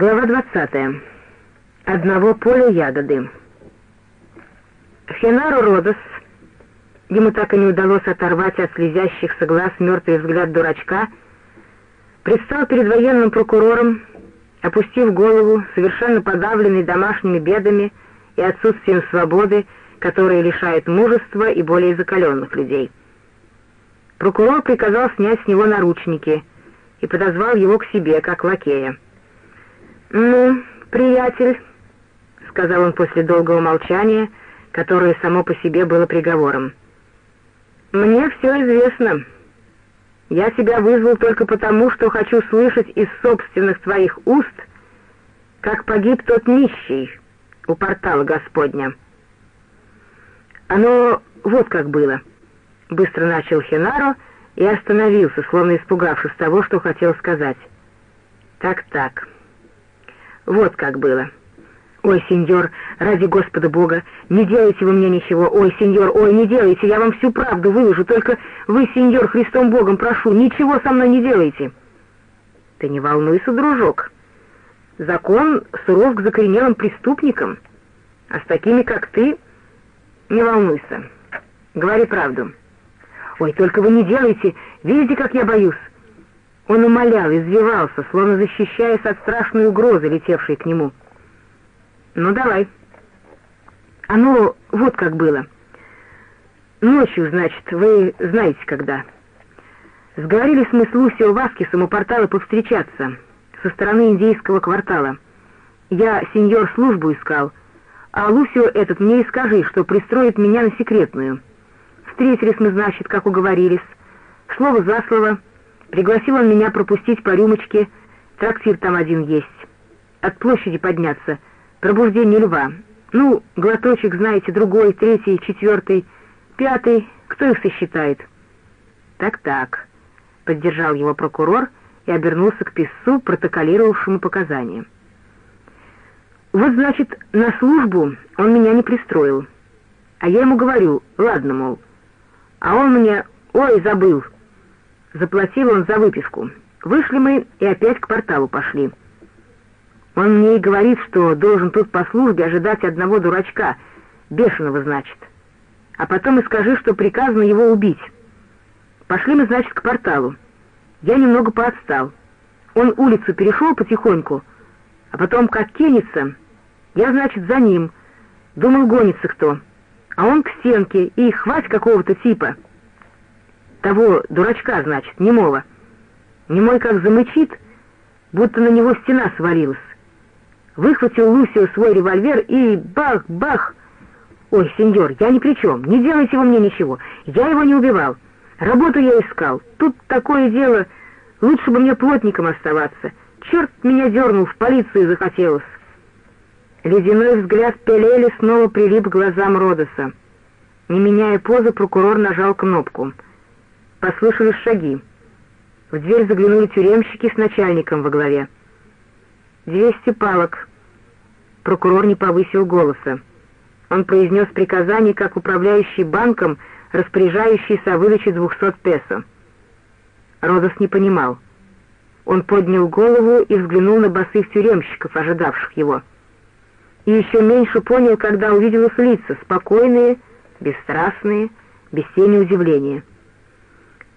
Глава 20. Одного поля ягоды. Хенару Родос, ему так и не удалось оторвать от слезящихся глаз мертвый взгляд дурачка, предстал перед военным прокурором, опустив голову, совершенно подавленный домашними бедами и отсутствием свободы, которые лишают мужества и более закаленных людей. Прокурор приказал снять с него наручники и подозвал его к себе, как лакея. «Ну, приятель», — сказал он после долгого молчания, которое само по себе было приговором, — «мне все известно. Я тебя вызвал только потому, что хочу слышать из собственных твоих уст, как погиб тот нищий у портала Господня». «Оно вот как было», — быстро начал Хенаро и остановился, словно испугавшись того, что хотел сказать. «Так-так». Вот как было. Ой, сеньор, ради Господа Бога, не делайте вы мне ничего. Ой, сеньор, ой, не делайте, я вам всю правду выложу. Только вы, сеньор, Христом Богом прошу, ничего со мной не делайте. Ты не волнуйся, дружок. Закон суров к закоренелым преступникам, а с такими, как ты, не волнуйся. Говори правду. Ой, только вы не делайте, видите, как я боюсь. Он умолял, извивался, словно защищаясь от страшной угрозы, летевшей к нему. «Ну, давай». «Оно вот как было. Ночью, значит, вы знаете, когда. Сговорились мы с Лусио Васкисом у портала повстречаться со стороны индейского квартала. Я сеньор службу искал, а Лусио этот мне и скажи, что пристроит меня на секретную. Встретились мы, значит, как уговорились. Слово за слово — Пригласил он меня пропустить по рюмочке, трактир там один есть. От площади подняться, пробуждение льва. Ну, глоточек, знаете, другой, третий, четвертый, пятый, кто их сосчитает? Так-так, поддержал его прокурор и обернулся к писцу, протоколировавшему показания. Вот, значит, на службу он меня не пристроил. А я ему говорю, ладно, мол. А он мне, ой, забыл, Заплатил он за выписку. Вышли мы и опять к порталу пошли. Он мне и говорит, что должен тут по службе ожидать одного дурачка, бешеного, значит. А потом и скажи, что приказано его убить. Пошли мы, значит, к порталу. Я немного поотстал. Он улицу перешел потихоньку, а потом как кинется, я, значит, за ним. Думал, гонится кто. А он к стенке и хвать какого-то типа — того дурачка, значит, немого. Немой как замычит, будто на него стена свалилась. Выхватил Лусио свой револьвер и бах-бах! Ой, сеньор, я ни при чем, не делайте вы мне ничего, я его не убивал. Работу я искал, тут такое дело, лучше бы мне плотником оставаться. Черт меня дернул, в полицию захотелось. Ледяной взгляд Пелели снова прилип к глазам Родоса. Не меняя позы, прокурор нажал кнопку — Послышались шаги. В дверь заглянули тюремщики с начальником во главе. «Двести палок». Прокурор не повысил голоса. Он произнес приказание, как управляющий банком, распоряжающийся о выдаче двухсот песо. Родос не понимал. Он поднял голову и взглянул на босых тюремщиков, ожидавших его. И еще меньше понял, когда увидел их лица, спокойные, бесстрастные, без тени удивления.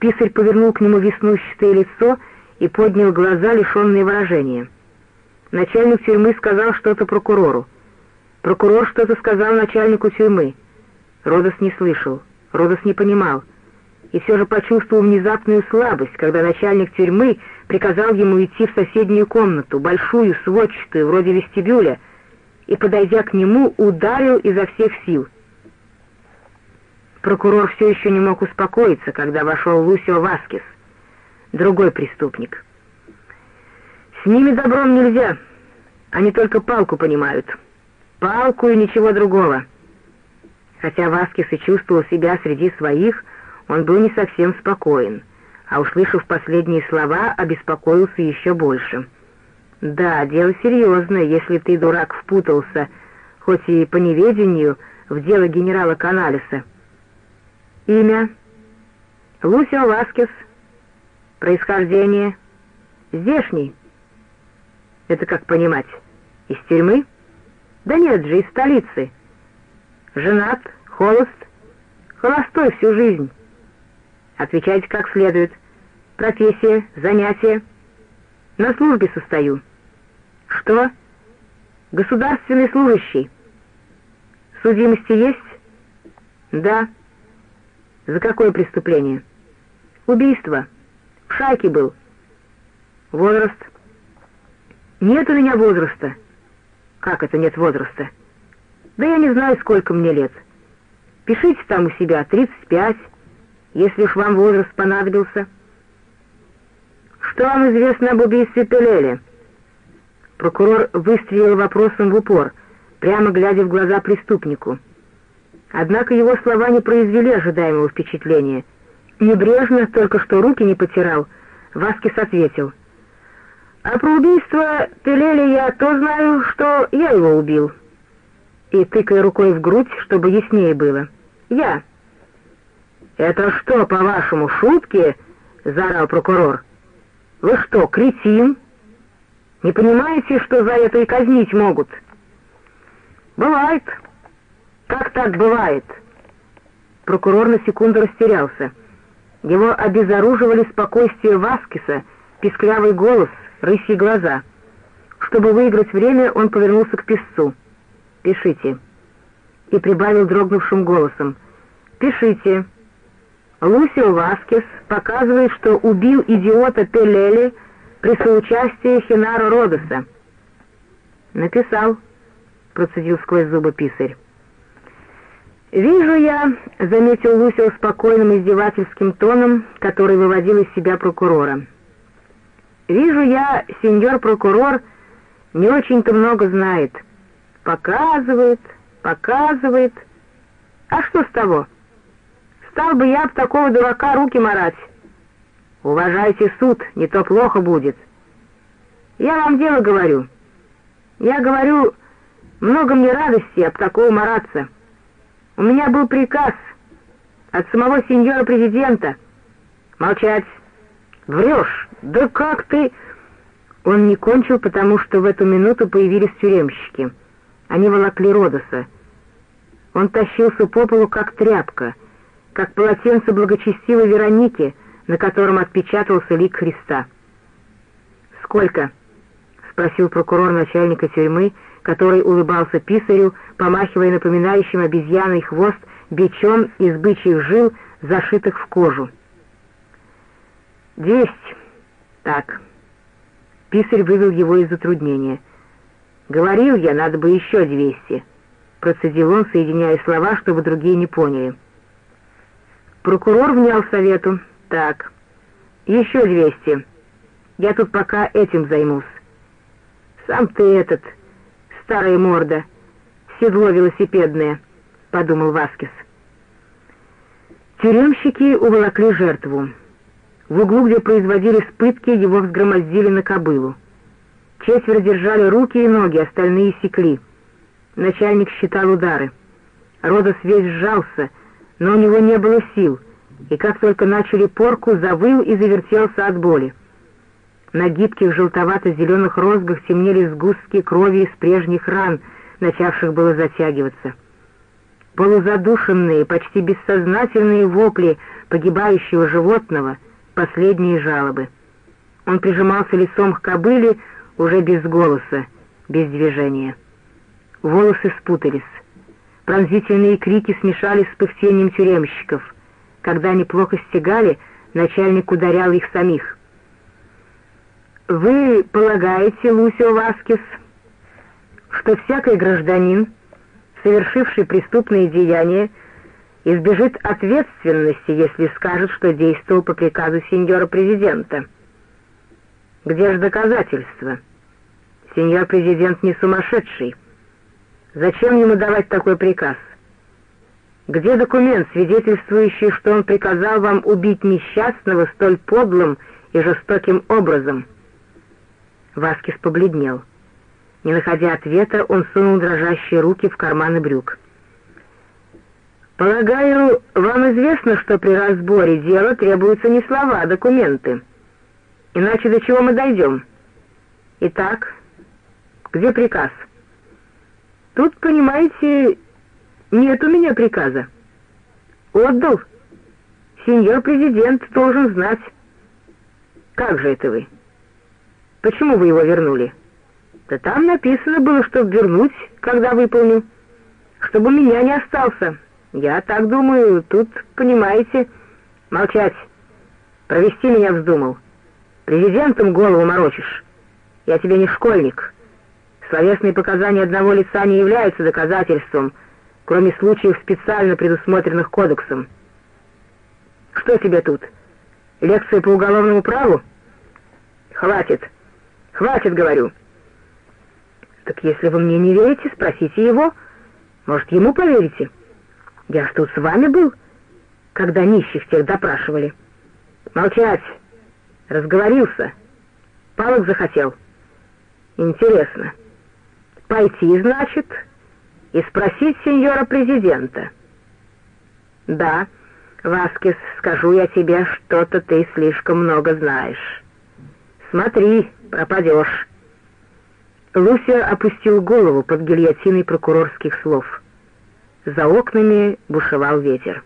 Писарь повернул к нему веснущатое лицо и поднял глаза, лишенные выражения. Начальник тюрьмы сказал что-то прокурору. Прокурор что-то сказал начальнику тюрьмы. Родос не слышал, Родос не понимал. И все же почувствовал внезапную слабость, когда начальник тюрьмы приказал ему идти в соседнюю комнату, большую, сводчатую, вроде вестибюля, и, подойдя к нему, ударил изо всех сил. Прокурор все еще не мог успокоиться, когда вошел Лусио Васкис, другой преступник. С ними добром нельзя, они только палку понимают. Палку и ничего другого. Хотя Васкис и чувствовал себя среди своих, он был не совсем спокоен, а услышав последние слова, обеспокоился еще больше. «Да, дело серьезное, если ты, дурак, впутался, хоть и по неведению, в дело генерала Каналиса». Имя Лусио Васкес. Происхождение здешний. Это как понимать? Из тюрьмы? Да нет же, из столицы. Женат, холост, холостой всю жизнь. Отвечайте как следует. Профессия, занятия. На службе состою. Что? Государственный служащий. Судимости есть? Да. За какое преступление? Убийство. В шайке был. Возраст? Нет у меня возраста. Как это нет возраста? Да я не знаю, сколько мне лет. Пишите там у себя 35, если уж вам возраст понадобился. Что вам известно об убийстве Пелеле? Прокурор выстрелил вопросом в упор, прямо глядя в глаза преступнику. Однако его слова не произвели ожидаемого впечатления. Небрежно, только что руки не потирал, Васкис ответил — а про убийство Пелели я то знаю, что я его убил. И тыкая рукой в грудь, чтобы яснее было. Я. «Это что, по-вашему, шутки?» — заорал прокурор. «Вы что, кретин? Не понимаете, что за это и казнить могут?» «Бывает. Как так бывает?» Прокурор на секунду растерялся. Его обезоруживали спокойствие Васкиса, писклявый голос — рысьи глаза. Чтобы выиграть время, он повернулся к писцу. «Пишите». И прибавил дрогнувшим голосом. «Пишите». Лусио Васкес показывает, что убил идиота Пелели при соучастии Хинаро Родоса. «Написал», — процедил сквозь зубы писарь. «Вижу я», — заметил Лусио спокойным издевательским тоном, который выводил из себя прокурора. Вижу я, сеньор прокурор не очень-то много знает. Показывает, показывает. А что с того? Стал бы я об такого дурака руки марать. Уважайте суд, не то плохо будет. Я вам дело говорю. Я говорю, много мне радости об такого мараться. У меня был приказ от самого сеньора президента. Молчать. Врешь. «Да как ты...» Он не кончил, потому что в эту минуту появились тюремщики. Они волокли Родоса. Он тащился по полу, как тряпка, как полотенце благочестивой Вероники, на котором отпечатался лик Христа. «Сколько?» — спросил прокурор начальника тюрьмы, который улыбался писарю, помахивая напоминающим обезьяный хвост бичом из бычьих жил, зашитых в кожу. «Двесть». Так. Писарь вывел его из затруднения. «Говорил я, надо бы еще двести», — процедил он, соединяя слова, чтобы другие не поняли. Прокурор внял совету. «Так, еще двести. Я тут пока этим займусь. Сам ты этот, старая морда, седло велосипедное», — подумал Васкис. Тюремщики уволокли жертву. В углу, где производились пытки, его взгромоздили на кобылу. Четверо держали руки и ноги, остальные секли. Начальник считал удары. Родос весь сжался, но у него не было сил, и как только начали порку, завыл и завертелся от боли. На гибких желтовато-зеленых розгах темнели сгустки крови из прежних ран, начавших было затягиваться. Полузадушенные, почти бессознательные вопли погибающего животного — последние жалобы. Он прижимался лицом к кобыле уже без голоса, без движения. Волосы спутались. Пронзительные крики смешались с пыхтением тюремщиков. Когда они плохо стегали, начальник ударял их самих. «Вы полагаете, Лусио Васкис, что всякий гражданин, совершивший преступные деяния, избежит ответственности, если скажет, что действовал по приказу сеньора президента. Где же доказательства? Сеньор президент не сумасшедший. Зачем ему давать такой приказ? Где документ, свидетельствующий, что он приказал вам убить несчастного столь подлым и жестоким образом? Васкис побледнел. Не находя ответа, он сунул дрожащие руки в карманы брюк. Полагаю, вам известно, что при разборе дела требуются не слова, а документы. Иначе до чего мы дойдем? Итак, Где приказ? Тут, понимаете, нет у меня приказа. Отдал. Сеньор президент должен знать. Как же это вы? Почему вы его вернули? Да там написано было, чтобы вернуть, когда выполню. Чтобы у меня не остался. Я так думаю, тут, понимаете, молчать. Провести меня вздумал. Президентом голову морочишь. Я тебе не школьник. Словесные показания одного лица не являются доказательством, кроме случаев, специально предусмотренных кодексом. Что тебе тут? Лекция по уголовному праву? Хватит. Хватит, говорю. Так если вы мне не верите, спросите его. Может, ему поверите? Я ж тут с вами был, когда нищих тех допрашивали. Молчать. Разговорился. Палок захотел. Интересно. Пойти, значит, и спросить сеньора президента. Да, Васкис, скажу я тебе, что-то ты слишком много знаешь. Смотри, пропадешь. Луся опустил голову под гильотиной прокурорских слов. За окнами бушевал ветер.